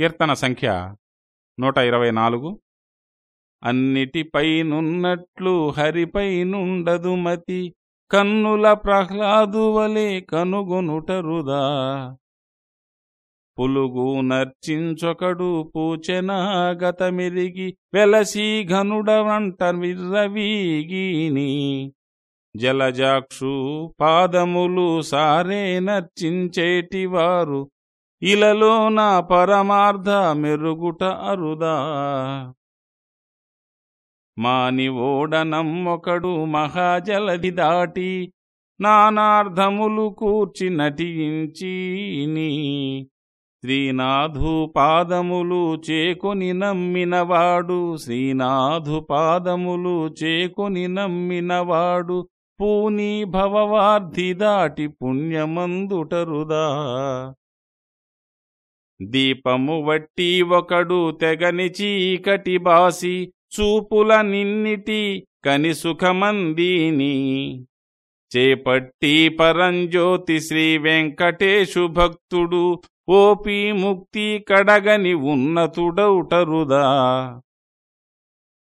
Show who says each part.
Speaker 1: కీర్తన సంఖ్య నూట ఇరవై నాలుగు. అన్నిటిపైనున్నట్లు హరిపైనుండదు మతి కన్నుల ప్రహ్లాదువలే కనుగొనుటరుదా? పులుగు నర్చించొకడు పూచెనాగతమిరిగి వెలసి ఘనుడవంట విర్రవీగిని. జలజాక్షు పాదములు సారే నర్చించేటివారు ఇలలో నా పరమార్థ మెరుగుట అరుదా. మాని ఓడనమ్మొకడు మహాజలది దాటి నానార్థములు కూర్చి నటించి శ్రీనాథు పాదములు చేకొని నమ్మినవాడు శ్రీనాథు పాదములు చేకొని నమ్మినవాడు పూనీ భవవార్ధి దాటి పుణ్యమందుటరుదా. దీపము వట్టి ఒకడు తెగని చీకటి బాసి చూపుల నిన్నిటి కని సుఖమందీని. చేపట్టి పరంజ్యోతి శ్రీ వెంకటేశు భక్తుడు ఓపి ముక్తి కడగని ఉన్నతుడౌటరుదా.